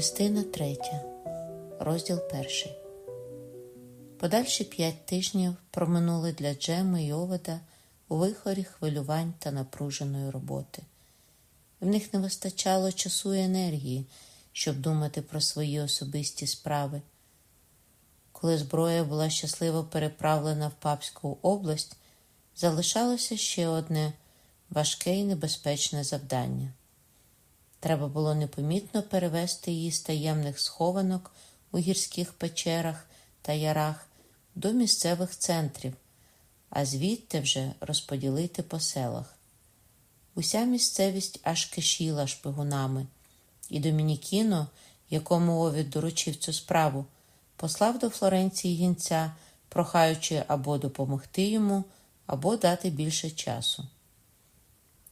Частина третя, розділ перший. Подальші п'ять тижнів проминули для Джеми і Оведа у вихорі хвилювань та напруженої роботи. В них не вистачало часу і енергії, щоб думати про свої особисті справи. Коли зброя була щасливо переправлена в Папську область, залишалося ще одне важке і небезпечне завдання. Треба було непомітно перевести її з таємних схованок у гірських печерах та ярах до місцевих центрів, а звідти вже розподілити по селах. Уся місцевість аж кишіла шпигунами, і Домінікіно, якому Овід доручив цю справу, послав до Флоренції гінця, прохаючи або допомогти йому, або дати більше часу.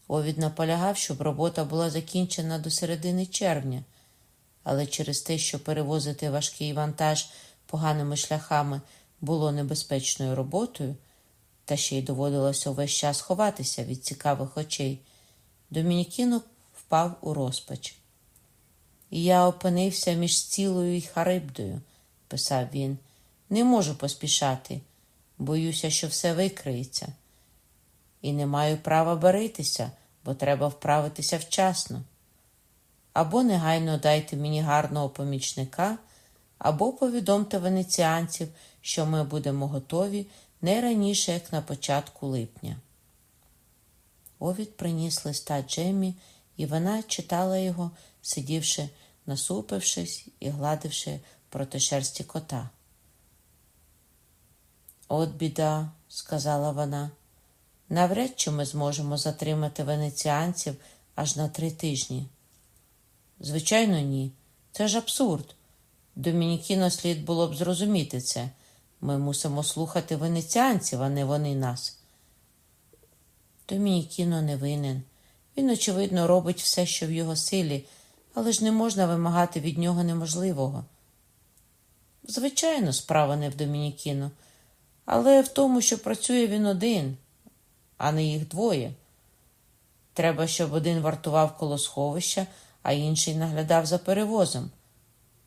Овід наполягав, щоб робота була закінчена до середини червня, але через те, що перевозити важкий вантаж поганими шляхами було небезпечною роботою, та ще й доводилося увесь час ховатися від цікавих очей, Домінікіно впав у розпач. Я опинився між цілою і Харибдою, писав він. Не можу поспішати, боюся, що все викриється. І не маю права баритися, бо треба вправитися вчасно. Або негайно дайте мені гарного помічника, або повідомте венеціанців, що ми будемо готові не раніше, як на початку липня. Овід приніс листа Джемі, і вона читала його, сидівши, насупившись і гладивши проти шерсті кота. От біда, сказала вона. Навряд чи ми зможемо затримати венеціанців аж на три тижні. Звичайно, ні. Це ж абсурд. Домінікіно слід було б зрозуміти це. Ми мусимо слухати венеціанців, а не вони нас. Домінікіно не винен. Він, очевидно, робить все, що в його силі, але ж не можна вимагати від нього неможливого. Звичайно, справа не в Домінікіно, але в тому, що працює він один а не їх двоє. Треба, щоб один вартував коло сховища, а інший наглядав за перевозом.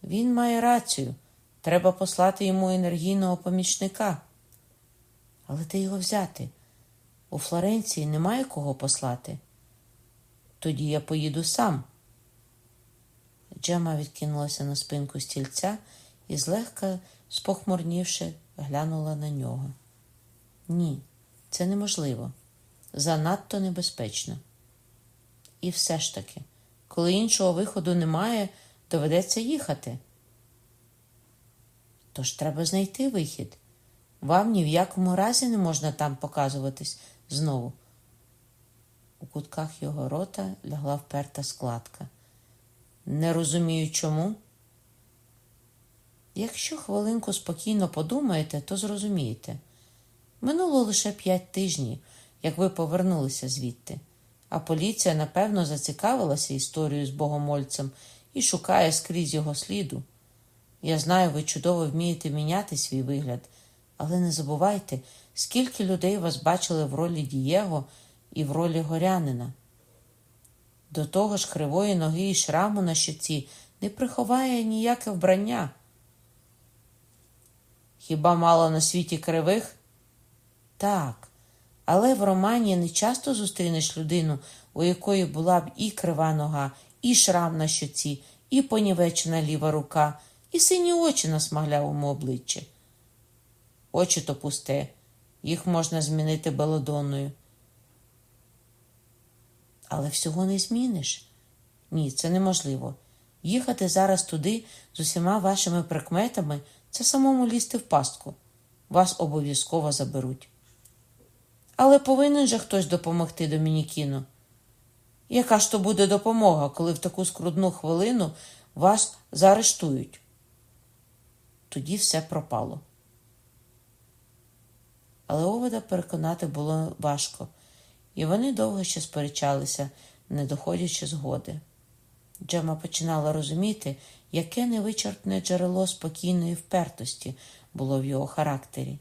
Він має рацію. Треба послати йому енергійного помічника. Але де його взяти? У Флоренції немає кого послати. Тоді я поїду сам. Джема відкинулася на спинку стільця і, злегка спохмурнівши, глянула на нього. Ні, це неможливо занадто небезпечно. І все ж таки, коли іншого виходу немає, доведеться їхати. Тож треба знайти вихід. Вам ні в якому разі не можна там показуватись знову. У кутках його рота лягла вперта складка. Не розумію чому. Якщо хвилинку спокійно подумаєте, то зрозумієте. Минуло лише п'ять тижнів, як ви повернулися звідти. А поліція, напевно, зацікавилася історією з богомольцем і шукає скрізь його сліду. Я знаю, ви чудово вмієте міняти свій вигляд, але не забувайте, скільки людей вас бачили в ролі Дієго і в ролі горянина. До того ж, кривої ноги і шраму на щоці не приховає ніяке вбрання. Хіба мало на світі кривих? Так, але в романі не часто зустрінеш людину, у якої була б і крива нога, і шрам на щоці, і понівечена ліва рука, і сині очі на смаглявому обличчі. Очі то пусте, їх можна змінити белодонною. Але всього не зміниш. Ні, це неможливо. Їхати зараз туди з усіма вашими прикметами це самому лізти в пастку. Вас обов'язково заберуть. Але повинен же хтось допомогти Домінікіну. Яка ж то буде допомога, коли в таку скрудну хвилину вас заарештують? Тоді все пропало. Але Овода переконати було важко, і вони довго ще сперечалися, не доходячи згоди. Джема починала розуміти, яке невичерпне джерело спокійної впертості було в його характері.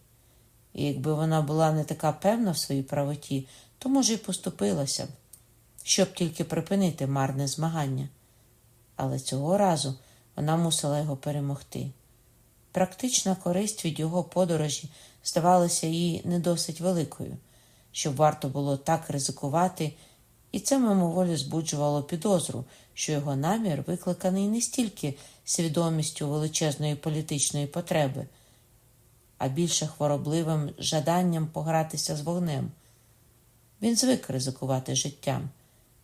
І якби вона була не така певна в своїй правоті, то, може, й поступилася б, щоб тільки припинити марне змагання. Але цього разу вона мусила його перемогти. Практична користь від його подорожі здавалася їй не досить великою, щоб варто було так ризикувати, і це мимоволі збуджувало підозру, що його намір викликаний не стільки свідомістю величезної політичної потреби, а більше хворобливим жаданням погратися з вогнем. Він звик ризикувати життям,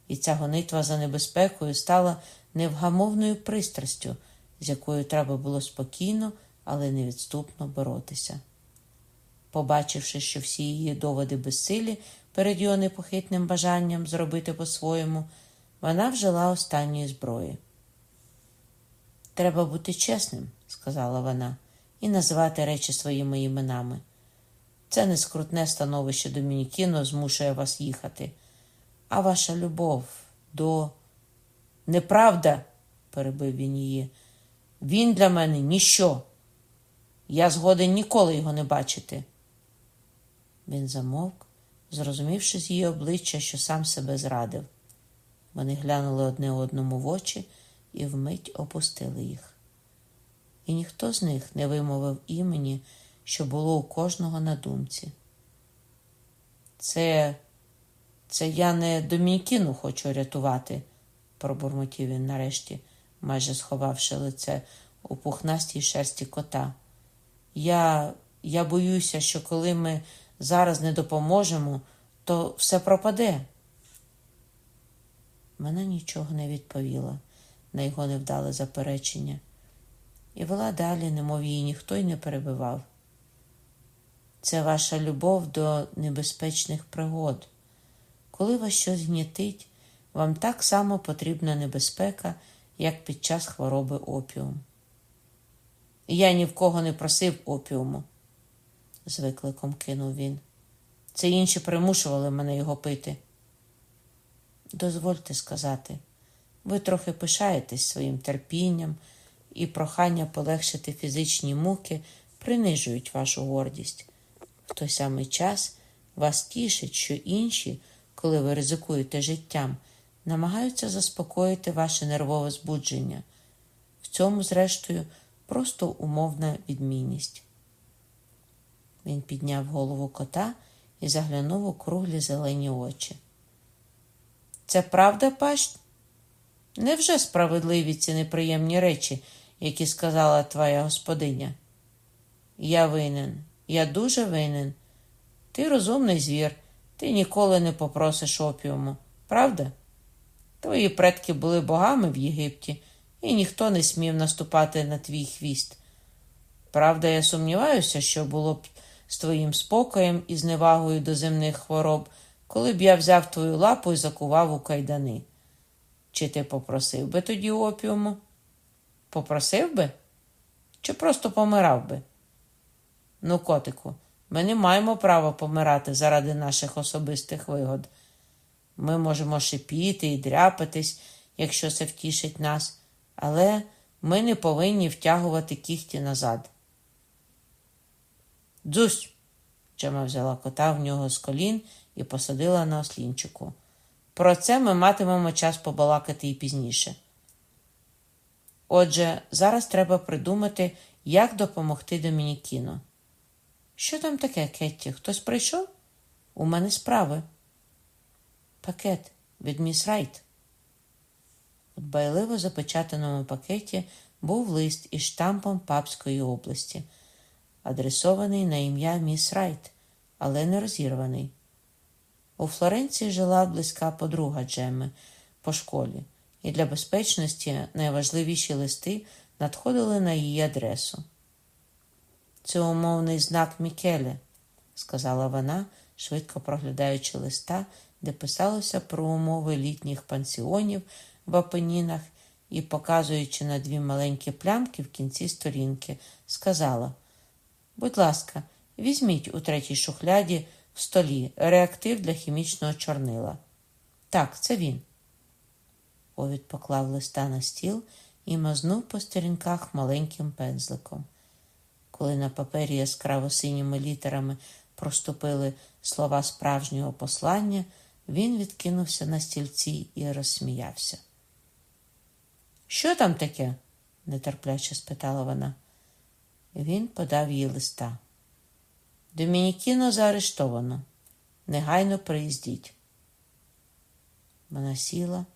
і ця гонитва за небезпекою стала невгамовною пристрастю, з якою треба було спокійно, але невідступно боротися. Побачивши, що всі її доводи безсилі перед його непохитним бажанням зробити по-своєму, вона вжила останньої зброї. Треба бути чесним, сказала вона, і називати речі своїми іменами. Це не скрутне становище Домінікіно змушує вас їхати, а ваша любов до. Неправда, перебив він її. Він для мене ніщо. Я згоден ніколи його не бачити. Він замовк, зрозумівши з її обличчя, що сам себе зрадив. Вони глянули одне одному в очі і вмить опустили їх. І ніхто з них не вимовив імені, що було у кожного на думці. Це це я не Домінікіну хочу рятувати, пробурмотів він нарешті, майже сховавши лице у пухнастій шерсті кота. Я, Я боюся, що коли ми зараз не допоможемо, то все пропаде. Вона нічого не відповіла на його невдале заперечення, і вела далі, немов її ніхто й не перебивав. Це ваша любов до небезпечних пригод. Коли вас щось гнітить, вам так само потрібна небезпека, як під час хвороби опіум. Я ні в кого не просив опіуму, з викликом кинув він. Це інші примушували мене його пити. Дозвольте сказати, ви трохи пишаєтесь своїм терпінням, і прохання полегшити фізичні муки принижують вашу гордість. В той самий час вас тішить, що інші, коли ви ризикуєте життям, намагаються заспокоїти ваше нервове збудження. В цьому, зрештою, просто умовна відмінність. Він підняв голову кота і заглянув у круглі зелені очі. Це правда, пащ? Невже справедливі ці неприємні речі, які сказала твоя господиня? Я винен, я дуже винен. Ти розумний звір, ти ніколи не попросиш опіуму, правда? Твої предки були богами в Єгипті, і ніхто не смів наступати на твій хвіст. Правда, я сумніваюся, що було б з твоїм спокоєм і зневагою до земних хвороб, коли б я взяв твою лапу і закував у кайдани. Чи ти попросив би тоді опіуму? Попросив би? Чи просто помирав би? Ну, котику, ми не маємо права помирати заради наших особистих вигод. Ми можемо шипіти і дряпатись, якщо це втішить нас, але ми не повинні втягувати кіхті назад. Дзусь! Джема взяла кота в нього з колін і посадила на ослінчику. Про це ми матимемо час побалакати і пізніше. Отже, зараз треба придумати, як допомогти Домінікіно. Що там таке, Кетті? Хтось прийшов? У мене справи. Пакет від міс Райт. У дбайливо запечатаному пакеті був лист із штампом Папської області, адресований на ім'я міс Райт, але не розірваний. У Флоренції жила близька подруга Джемми по школі, і для безпечності найважливіші листи надходили на її адресу. Це умовний знак Мікеле, сказала вона, швидко проглядаючи листа, де писалося про умови літніх пансіонів в Апенінах і, показуючи на дві маленькі плямки в кінці сторінки, сказала: Будь ласка, візьміть у третій шухляді в столі реактив для хімічного чорнила. Так, це він. Овід поклав листа на стіл і мазнув по сторінках маленьким пензликом. Коли на папері яскраво синіми літерами проступили слова справжнього послання, він відкинувся на стільці і розсміявся. Що там таке? нетерпляче спитала вона. Він подав їй листа. Домінікіно заарештовано. Негайно приїздіть. Вона сіла,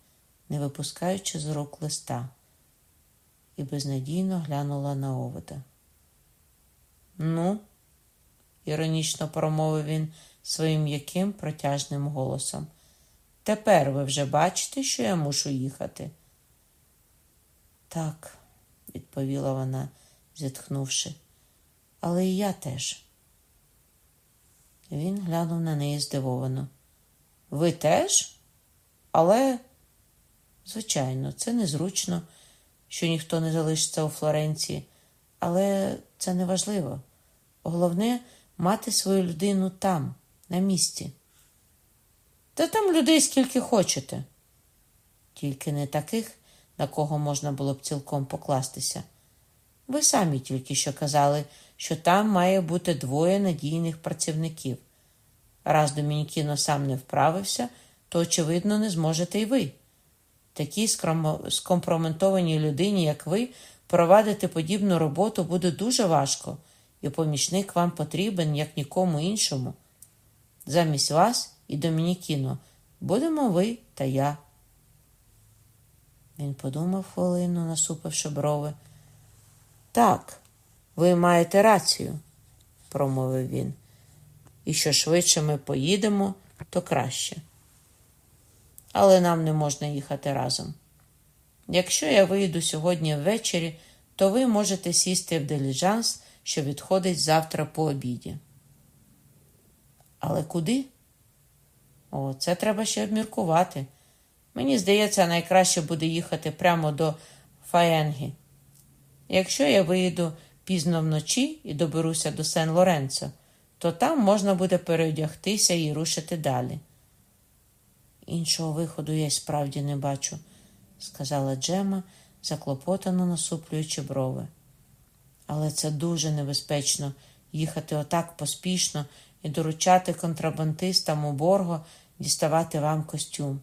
не випускаючи з рук листа, і безнадійно глянула на овода. Ну, іронічно промовив він своїм м'яким протяжним голосом. Тепер ви вже бачите, що я мушу їхати? Так, відповіла вона, зітхнувши, але і я теж. Він глянув на неї здивовано. Ви теж? Але, звичайно, це незручно, що ніхто не залишиться у Флоренції, але це не важливо. Головне мати свою людину там, на місці. Та там людей скільки хочете. Тільки не таких, на кого можна було б цілком покластися. Ви самі тільки що казали, що там має бути двоє надійних працівників. Раз Домінікіно сам не вправився, то, очевидно, не зможете й ви. Такій скомпрометованій людині, як ви, провадити подібну роботу буде дуже важко, і помічник вам потрібен, як нікому іншому. Замість вас і Домінікіно будемо ви та я. Він подумав хвилину, насупивши брови. Так, ви маєте рацію, промовив він. І що швидше ми поїдемо, то краще. Але нам не можна їхати разом. Якщо я вийду сьогодні ввечері, то ви можете сісти в диліжанс, що відходить завтра по обіді. Але куди? О, це треба ще обміркувати. Мені здається, найкраще буде їхати прямо до Фаенгі. Якщо я виїду пізно вночі і доберуся до Сен Лоренцо, то там можна буде переодягтися і рушити далі. Іншого виходу я й справді не бачу, сказала Джема, заклопотано насуплюючи брови. Але це дуже небезпечно їхати отак поспішно і доручати контрабандистам у борго діставати вам костюм.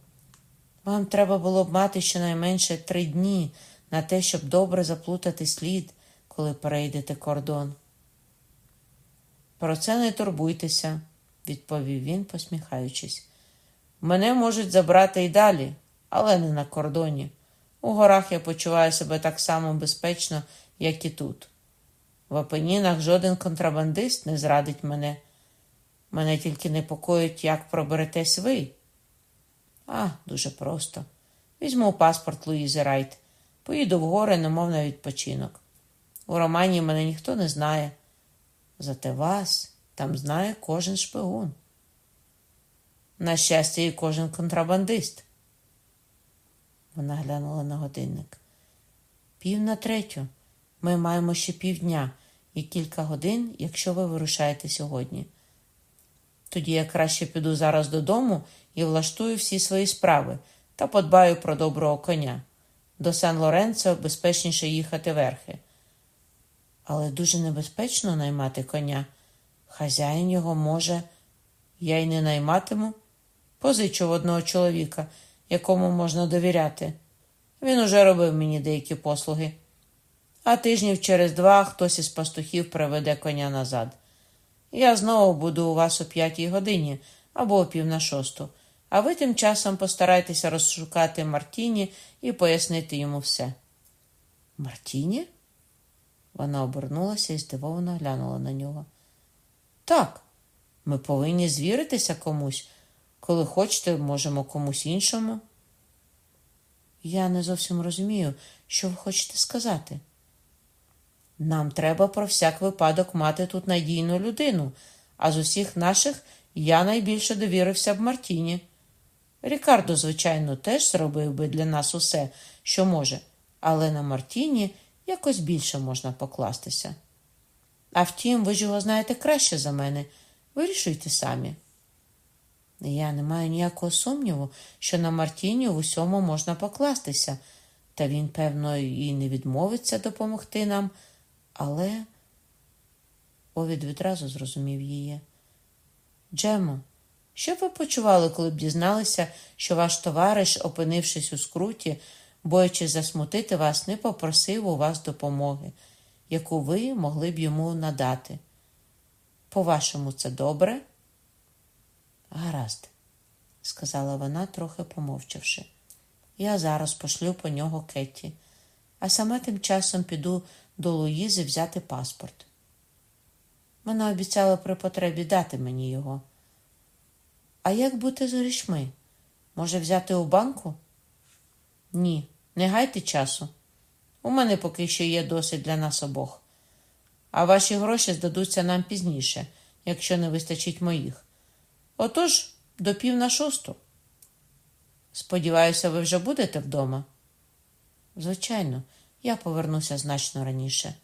Вам треба було б мати щонайменше три дні на те, щоб добре заплутати слід, коли перейдете кордон. Про це не турбуйтеся, відповів він, посміхаючись. Мене можуть забрати й далі, але не на кордоні. У горах я почуваю себе так само безпечно, як і тут. В Апенінах жоден контрабандист не зрадить мене. Мене тільки непокоїть, як проберетесь ви. А, дуже просто. Візьму паспорт Луїзи Райт, поїду в гори, немов на відпочинок. У Романії мене ніхто не знає. Зате вас там знає кожен шпигун. На щастя, і кожен контрабандист. Вона глянула на годинник. Пів на третю. Ми маємо ще півдня і кілька годин, якщо ви вирушаєте сьогодні. Тоді я краще піду зараз додому і влаштую всі свої справи та подбаю про доброго коня. До Сан Лоренцо безпечніше їхати верхи. Але дуже небезпечно наймати коня. Хазяїн його може, я й не найматиму. Позичу одного чоловіка, якому можна довіряти. Він уже робив мені деякі послуги. А тижнів через два хтось із пастухів приведе коня назад. Я знову буду у вас о п'ятій годині або о пів на шосту, а ви тим часом постарайтеся розшукати Мартіні і пояснити йому все. Мартіні? Вона обернулася і здивовано глянула на нього. Так, ми повинні звіритися комусь. Коли хочете, можемо комусь іншому. Я не зовсім розумію, що ви хочете сказати. Нам треба про всяк випадок мати тут надійну людину, а з усіх наших я найбільше довірився б Мартіні. Рікардо, звичайно, теж зробив би для нас усе, що може, але на Мартіні якось більше можна покластися. А втім, ви ж його знаєте краще за мене. Вирішуйте самі. Я не маю ніякого сумніву, що на Мартіні в усьому можна покластися, та він, певно, і не відмовиться допомогти нам. Але Овід відразу зрозумів її. Джемо, що б ви почували, коли б дізналися, що ваш товариш, опинившись у скруті, боячись засмутити вас, не попросив у вас допомоги, яку ви могли б йому надати. По-вашому, це добре? Гаразд, сказала вона, трохи помовчавши. Я зараз пошлю по нього Кетті, а саме тим часом піду до Луїзи взяти паспорт. Вона обіцяла при потребі дати мені його. А як бути з грішми? Може, взяти у банку? Ні, не гайте часу. У мене поки що є досить для нас обох. А ваші гроші здадуться нам пізніше, якщо не вистачить моїх. Отож, до пів на шосту. Сподіваюся, ви вже будете вдома? Звичайно, я повернуся значно раніше.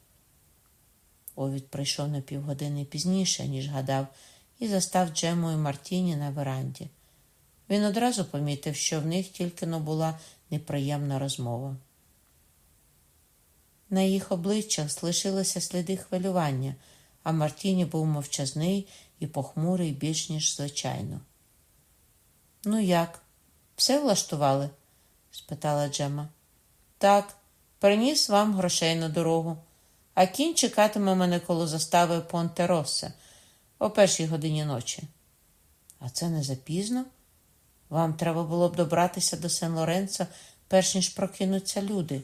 Овід прийшов на півгодини пізніше, ніж гадав, і застав Джему і Мартіні на веранді. Він одразу помітив, що в них тільки но була неприємна розмова. На їх обличчях лишилися сліди хвилювання, а Мартіні був мовчазний і похмурий більш ніж звичайно. Ну, як? Все влаштували? спитала Джема. Так, приніс вам грошей на дорогу, а кінь чекатиме мене коло застави Понте Росе о першій годині ночі. А це не запізно? Вам треба було б добратися до Сен Лоренцо, перш ніж прокинуться люди.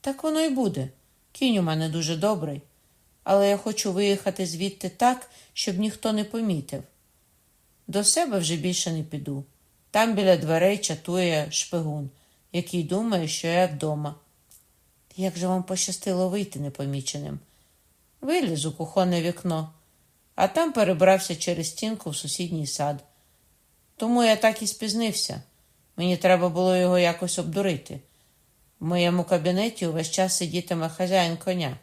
Так воно й буде. Кінь у мене дуже добрий, але я хочу виїхати звідти так, щоб ніхто не помітив. До себе вже більше не піду. Там біля дверей чатує шпигун, який думає, що я вдома. Як же вам пощастило вийти непоміченим? Виліз у кухонне вікно, а там перебрався через стінку в сусідній сад. Тому я так і спізнився. Мені треба було його якось обдурити. В моєму кабінеті увесь час сидітиме хазяїн коня.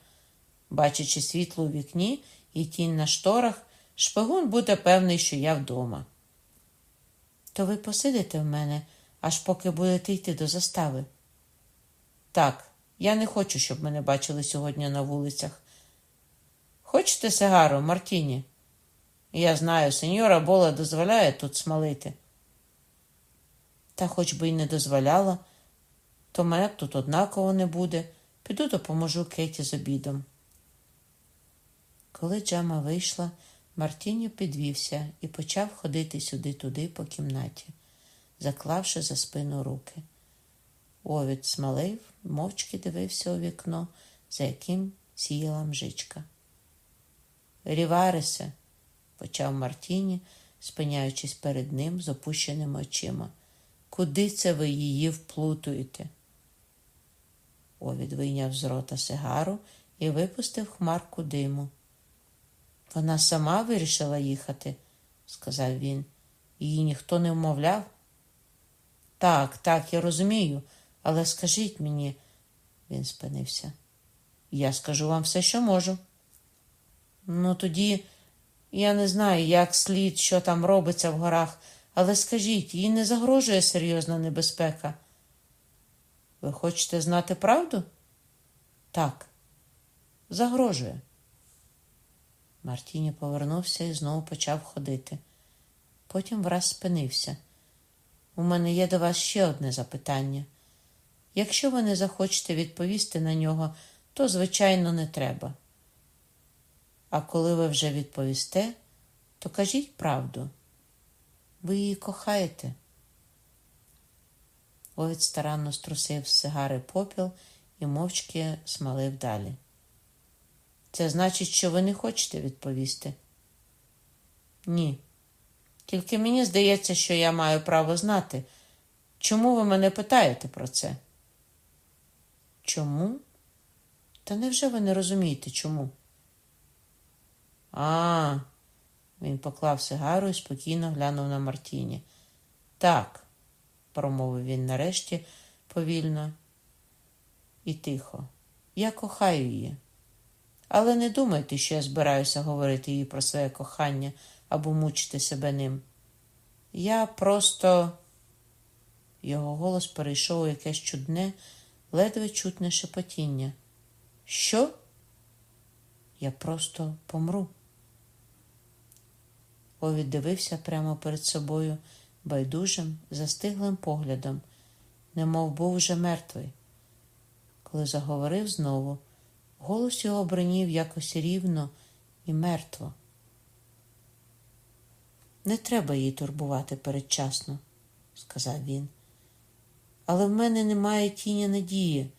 Бачачи світло у вікні і тінь на шторах, шпигун буде певний, що я вдома. То ви посидите в мене, аж поки будете йти до застави? Так, я не хочу, щоб мене бачили сьогодні на вулицях. Хочете сигару, Мартіні? Я знаю, сеньора Бола дозволяє тут смалити. Та хоч би й не дозволяла, то мене тут однаково не буде. Піду допоможу Кеті з обідом. Коли Джама вийшла, Мартіньо підвівся і почав ходити сюди-туди по кімнаті, заклавши за спину руки. Овід смалив, мовчки дивився у вікно, за яким сіяла мжичка. Ріваресе, почав Мартіні, спиняючись перед ним з опущеними очима. Куди це ви її вплутуєте? Овід вийняв з рота сигару і випустив хмарку диму. Вона сама вирішила їхати, сказав він. Її ніхто не вмовляв. Так, так, я розумію, але скажіть мені, він спинився. Я скажу вам все, що можу. Ну, тоді я не знаю, як слід, що там робиться в горах, але скажіть, їй не загрожує серйозна небезпека. Ви хочете знати правду? Так, загрожує. Мартіні повернувся і знову почав ходити. Потім враз спинився. У мене є до вас ще одне запитання. Якщо ви не захочете відповісти на нього, то, звичайно, не треба. А коли ви вже відповісте, то кажіть правду. Ви її кохаєте. Овід старанно струсив з сигари попіл і мовчки смалив далі. Це значить, що ви не хочете відповісти? Ні. Тільки мені здається, що я маю право знати. Чому ви мене питаєте про це? Чому? Та невже ви не розумієте чому? А, він поклав сигару і спокійно глянув на Мартіні. Так, промовив він нарешті повільно і тихо. Я кохаю її. Але не думайте, що я збираюся говорити їй про своє кохання або мучити себе ним. Я просто. Його голос перейшов у якесь чудне, ледве чутне шепотіння. Що? Я просто помру. Овід дивився прямо перед собою байдужим, застиглим поглядом, немов був уже мертвий. Коли заговорив знову, голос його бринів якось рівно і мертво. Не треба її турбувати передчасно, сказав він. Але в мене немає тіні надії.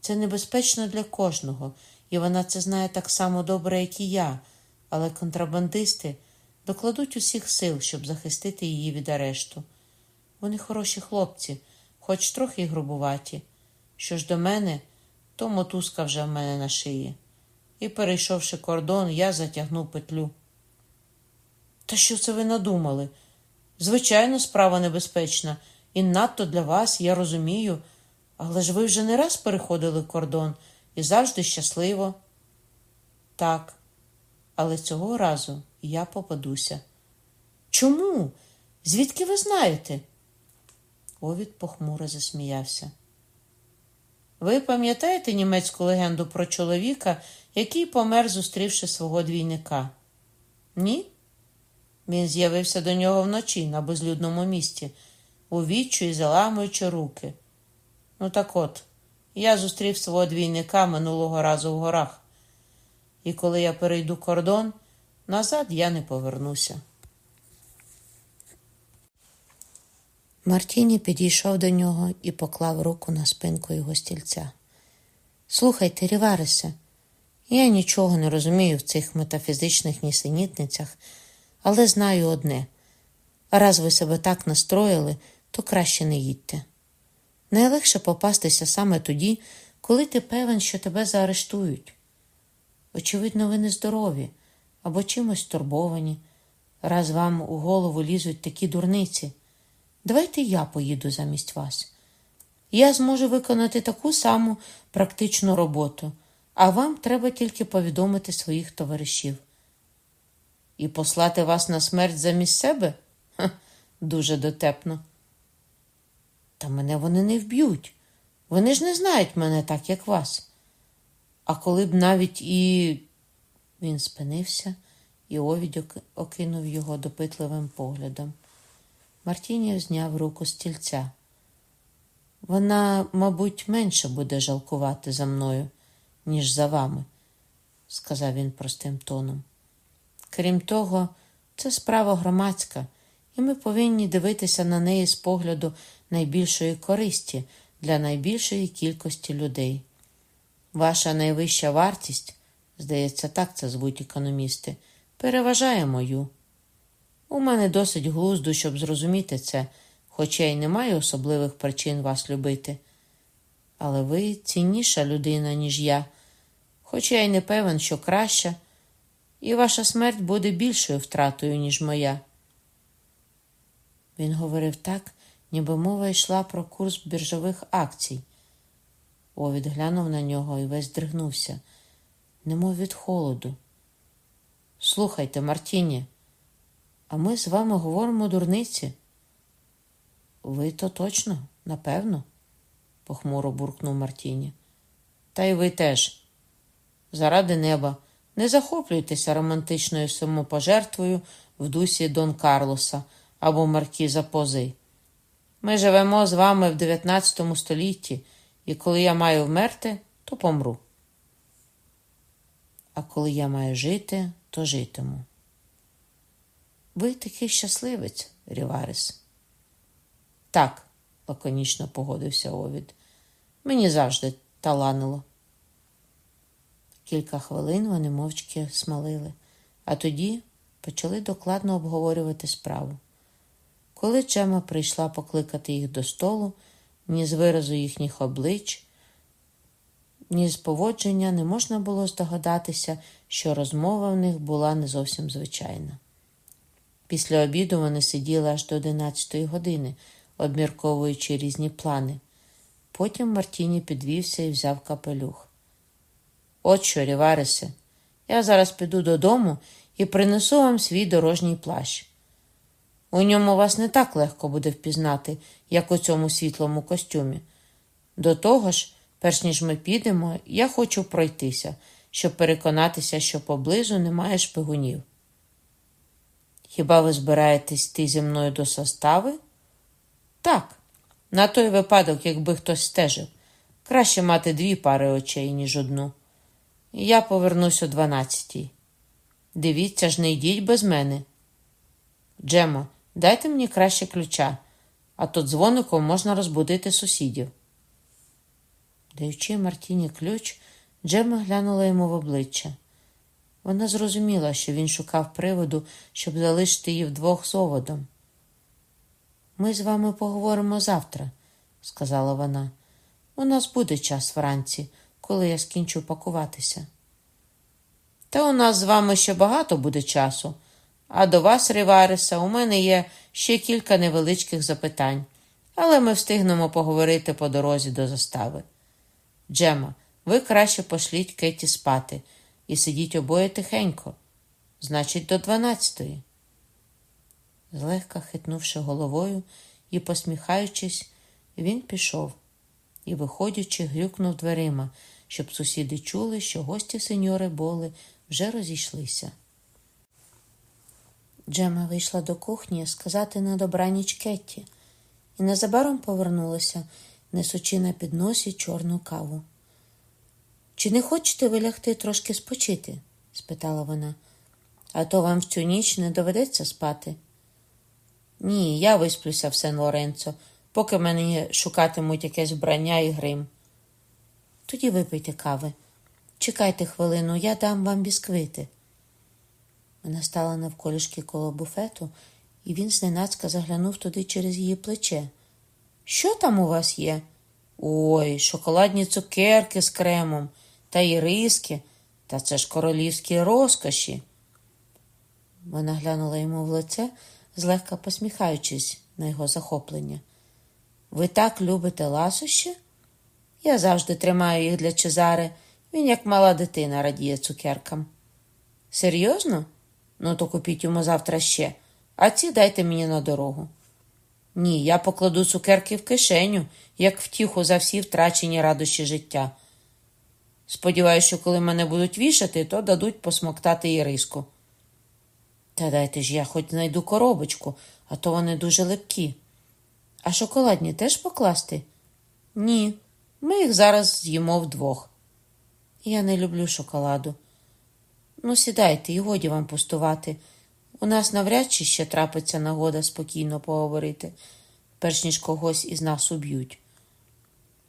Це небезпечно для кожного, і вона це знає так само добре, як і я, але контрабандисти докладуть усіх сил, щоб захистити її від арешту. Вони хороші хлопці, хоч трохи грубуваті. Що ж до мене, то мотузка вже в мене на шиї. І, перейшовши кордон, я затягнув петлю. Та що це ви надумали? Звичайно, справа небезпечна, і надто для вас, я розумію, але ж ви вже не раз переходили кордон і завжди щасливо. Так, але цього разу я попадуся. Чому? Звідки ви знаєте? Овід похмуро засміявся. Ви пам'ятаєте німецьку легенду про чоловіка, який помер, зустрівши свого двійника? Ні? Він з'явився до нього вночі на безлюдному місці, у віччю і заламуючи руки. Ну так от, я зустрів свого двійника минулого разу в горах, і коли я перейду кордон, назад я не повернуся. Мартіні підійшов до нього і поклав руку на спинку його стільця. Слухайте, Ріварисе, я нічого не розумію в цих метафізичних нісенітницях, але знаю одне раз ви себе так настроїли, то краще не їдьте. Найлегше попастися саме тоді, коли ти певен, що тебе заарештують. Очевидно, ви нездорові або чимось турбовані, раз вам у голову лізуть такі дурниці. Давайте я поїду замість вас. Я зможу виконати таку саму практичну роботу, а вам треба тільки повідомити своїх товаришів. І послати вас на смерть замість себе? Ха, дуже дотепно. Та мене вони не вб'ють. Вони ж не знають мене так, як вас. А коли б навіть і. Він спинився, і Овідь окинув його допитливим поглядом. Мартінів зняв руку з стільця. Вона, мабуть, менше буде жалкувати за мною, ніж за вами, сказав він простим тоном. Крім того, це справа громадська, і ми повинні дивитися на неї з погляду найбільшої користі для найбільшої кількості людей. Ваша найвища вартість, здається, так це звуть економісти, переважає мою. У мене досить глузду, щоб зрозуміти це, хоча й не маю особливих причин вас любити. Але ви цінніша людина, ніж я, хоча я й не певен, що краща, і ваша смерть буде більшою втратою, ніж моя. Він говорив так, ніби мова йшла про курс біржових акцій. Овід глянув на нього і весь дригнувся, немов від холоду. Слухайте, Мартіні, а ми з вами говоримо дурниці. Ви то точно, напевно, похмуро буркнув Мартіні. Та й ви теж. Заради неба, не захоплюйтеся романтичною самопожертвою в дусі Дон Карлоса або Маркіза Пози. Ми живемо з вами в 19 столітті, і коли я маю вмерти, то помру. А коли я маю жити, то житиму. Ви такий щасливець, Ріварис. Так, лаконічно погодився Овід. Мені завжди таланило. Кілька хвилин вони мовчки смалили, а тоді почали докладно обговорювати справу. Коли Чема прийшла покликати їх до столу, ні з виразу їхніх облич, ні з поводження не можна було здогадатися, що розмова в них була не зовсім звичайна. Після обіду вони сиділи аж до 11 години, обмірковуючи різні плани. Потім Мартіні підвівся і взяв капелюх. От що, Ріварисе, я зараз піду додому і принесу вам свій дорожній плащ. У ньому вас не так легко буде впізнати, як у цьому світлому костюмі. До того ж, перш ніж ми підемо, я хочу пройтися, щоб переконатися, що поблизу немає шпигунів. Хіба ви збираєтесь йти зі мною до состави? Так, На той випадок, якби хтось стежив. Краще мати дві пари очей, ніж одну. Я повернусь о дванадцятій. Дивіться ж, не йдіть без мене. Джемо, дайте мені краще ключа, а то дзвоником можна розбудити сусідів. Даючи Мартіні ключ, Джема глянула йому в обличчя. Вона зрозуміла, що він шукав приводу, щоб залишити її вдвох з оводом. Ми з вами поговоримо завтра, сказала вона. У нас буде час вранці, коли я скінчу пакуватися. Та у нас з вами ще багато буде часу, а до вас, Ривариса, у мене є ще кілька невеличких запитань, але ми встигнемо поговорити по дорозі до застави. Джема, ви краще пошліть Кеті спати і сидіть обоє тихенько, значить, до дванадцятої. Злегка хитнувши головою і посміхаючись, він пішов і, виходячи, грюкнув дверима, щоб сусіди чули, що гості сеньори Боли вже розійшлися. Джема вийшла до кухні сказати на добраніч Кетті і незабаром повернулася, несучи на підносі чорну каву. Чи не хочете ви лягти трошки спочити? спитала вона. А то вам в цю ніч не доведеться спати. Ні, я висплюся в Сен Лоренцо, поки мені шукатимуть якесь вбрання і грим. Тоді випийте кави. Чекайте хвилину, я дам вам бісквити. Вона стала навколішки коло буфету, і він зненацька заглянув туди через її плече. Що там у вас є? Ой, шоколадні цукерки з кремом та іриски, та це ж королівські розкоші. Вона глянула йому в лице, злегка посміхаючись на його захоплення. Ви так любите ласощі? Я завжди тримаю їх для Чезари. Він, як мала дитина, радіє цукеркам. Серйозно? Ну, то купіть йому завтра ще, а ці дайте мені на дорогу. Ні, я покладу цукерки в кишеню, як втіху за всі втрачені радощі життя. Сподіваюся, що коли мене будуть вішати, то дадуть посмоктати іриску. Та дайте ж я хоч знайду коробочку, а то вони дуже липкі. А шоколадні теж покласти? Ні, ми їх зараз з'їмо вдвох. Я не люблю шоколаду. Ну, сідайте і годі вам пустувати. У нас навряд чи ще трапиться нагода спокійно поговорити, перш ніж когось із нас уб'ють.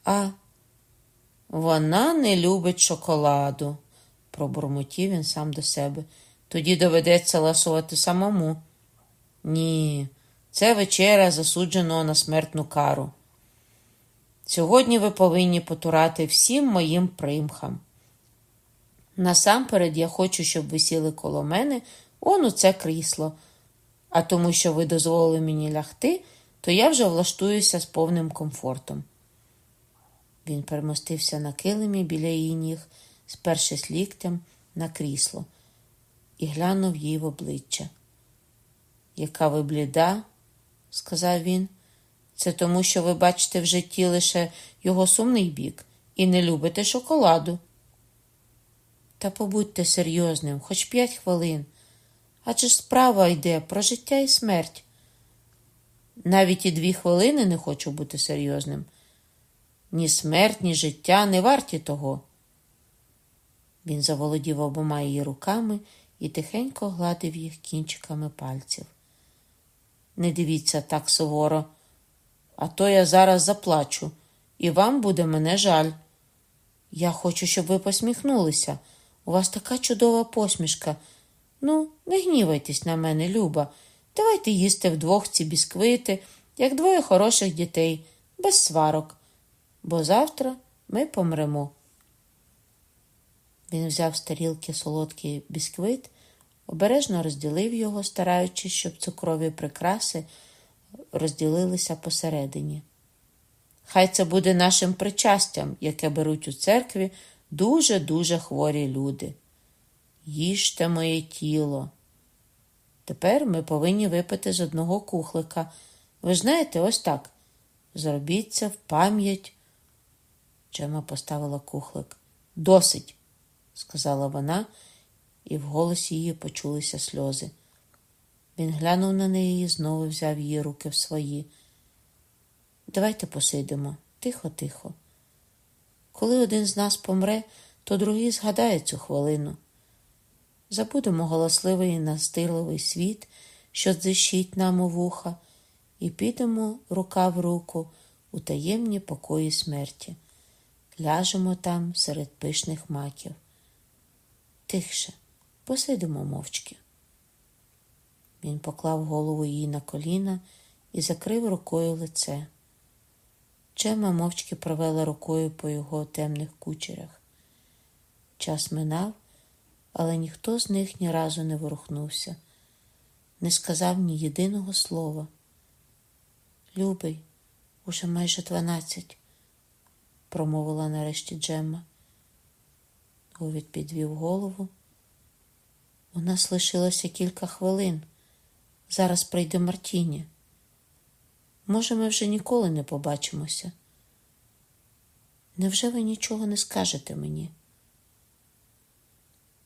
А вона не любить шоколаду, пробурмотів він сам до себе. Тоді доведеться ласувати самому. Ні, це вечеря засудженого на смертну кару. Сьогодні ви повинні потурати всім моїм примхам. Насамперед я хочу, щоб ви сіли коло мене он у це крісло, а тому, що ви дозволили мені лягти, то я вже влаштуюся з повним комфортом. Він перемостився на килимі біля її ніг, спершись ліктем на крісло, і глянув їй в обличчя. Яка ви бліда, сказав він, це тому, що ви бачите в житті лише його сумний бік і не любите шоколаду. Та побудьте серйозним, хоч п'ять хвилин. Адже ж справа йде про життя і смерть. Навіть і дві хвилини не хочу бути серйозним. Ні смерть, ні життя не варті того. Він заволодів обома її руками і тихенько гладив їх кінчиками пальців. Не дивіться так суворо, а то я зараз заплачу, і вам буде мене жаль. Я хочу, щоб ви посміхнулися. У вас така чудова посмішка. Ну, не гнівайтесь на мене, Люба. Давайте їсти вдвох ці бісквити, як двоє хороших дітей, без сварок, бо завтра ми помремо. Він взяв з тарілки солодкий бісквит, обережно розділив його, стараючись, щоб цукрові прикраси розділилися посередині. Хай це буде нашим причастям, яке беруть у церкві дуже-дуже хворі люди. Їжте моє тіло. Тепер ми повинні випити з одного кухлика. Ви знаєте, ось так. Зробіть це в пам'ять. Джема поставила кухлик. Досить, сказала вона, і в голосі її почулися сльози. Він глянув на неї і знову взяв її руки в свої. Давайте посидимо тихо-тихо. Коли один з нас помре, то другий згадає цю хвилину. Забудемо голосливий і настирливий світ, що дзищить нам у вуха, і підемо рука в руку у таємні покої смерті, ляжемо там серед пишних маків. Тихше, посидимо мовчки. Він поклав голову їй на коліна і закрив рукою лице. Чема мовчки провела рукою по його темних кучерях. Час минав, але ніхто з них ні разу не ворухнувся, не сказав ні єдиного слова. Любий, уже майже дванадцять, промовила нарешті Джемма. Говід підвів голову. У нас лишилося кілька хвилин. Зараз прийде Мартіні. Може, ми вже ніколи не побачимося. Невже ви нічого не скажете мені?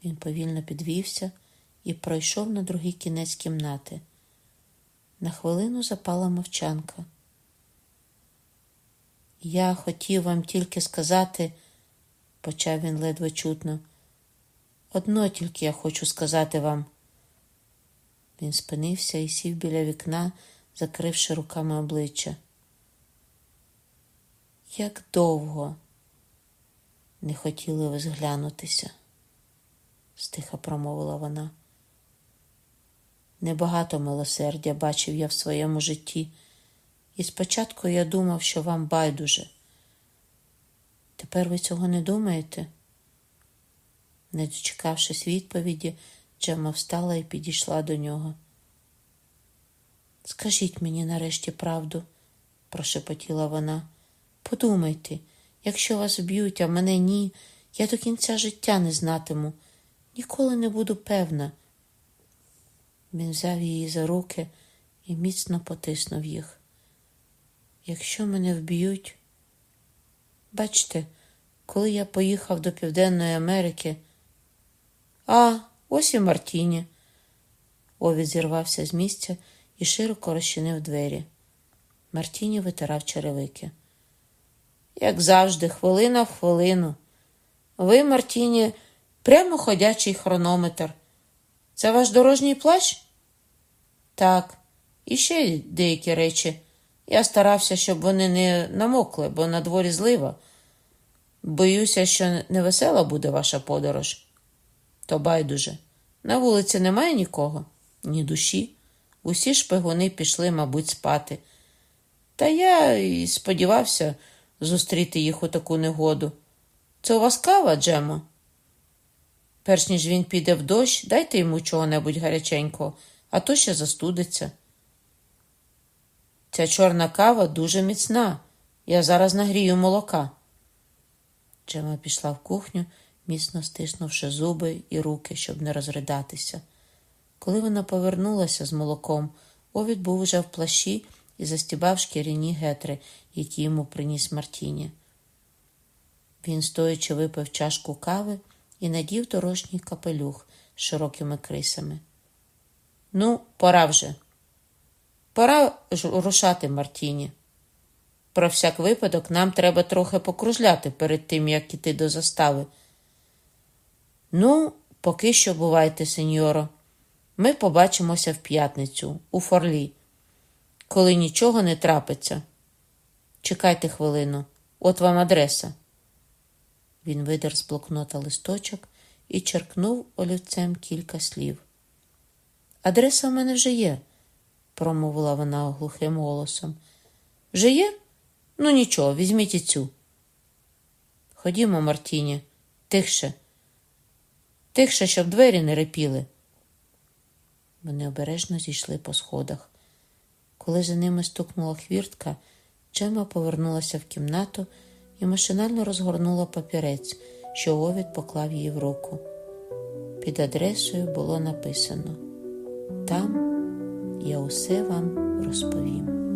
Він повільно підвівся і пройшов на другий кінець кімнати. На хвилину запала мовчанка. Я хотів вам тільки сказати, почав він ледве чутно. Одно тільки я хочу сказати вам. Він спинився і сів біля вікна, закривши руками обличчя. Як довго не хотіли ви зглянутися, стиха промовила вона. Небагато милосердя бачив я в своєму житті, і спочатку я думав, що вам байдуже. Тепер ви цього не думаєте? Не дочекавшись відповіді, Джема встала і підійшла до нього. Скажіть мені нарешті правду, прошепотіла вона. Подумайте, якщо вас вб'ють, а мене ні, я до кінця життя не знатиму, ніколи не буду певна. Він взяв її за руки і міцно потиснув їх. Якщо мене вб'ють, бачте, коли я поїхав до Південної Америки, а ось і Мартіні. Овід зірвався з місця і широко розчинив двері. Мартіні витирав черевики. Як завжди, хвилина в хвилину. Ви, Мартіні, прямо ходячий хронометр. Це ваш дорожній плащ? Так, і ще деякі речі. Я старався, щоб вони не намокли, бо на дворі злива. Боюся, що невесела буде ваша подорож. То байдуже. На вулиці немає нікого, ні душі. Усі шпигуни пішли, мабуть, спати. Та я і сподівався зустріти їх у таку негоду. Це у вас кава, Джемо? Перш ніж він піде в дощ, дайте йому чого-небудь гаряченького, а то ще застудиться. Ця чорна кава дуже міцна. Я зараз нагрію молока. Джема пішла в кухню, міцно стиснувши зуби і руки, щоб не розридатися. Коли вона повернулася з молоком, Овід був уже в плащі і застібав шкіряні гетри, які йому приніс Мартіні. Він, стоячи, випив чашку кави і надів дорожній капелюх з широкими крисами. Ну, пора вже. Пора ж рушати, Мартіні. Про всяк випадок нам треба трохи покружляти перед тим, як іти до застави. Ну, поки що бувайте, сеньоро. Ми побачимося в п'ятницю у Форлі, коли нічого не трапиться. Чекайте хвилину, от вам адреса. Він видер з блокнота листочок і черкнув олівцем кілька слів. Адреса в мене вже є, промовила вона глухим голосом. Вже є? Ну нічого, візьміть і цю. Ходімо, Мартіні, тихше, тихше, щоб двері не репіли. Вони обережно зійшли по сходах. Коли за ними стукнула хвіртка, Джема повернулася в кімнату і машинально розгорнула папірець, що Овід поклав їй в руку. Під адресою було написано: Там я усе вам розповім.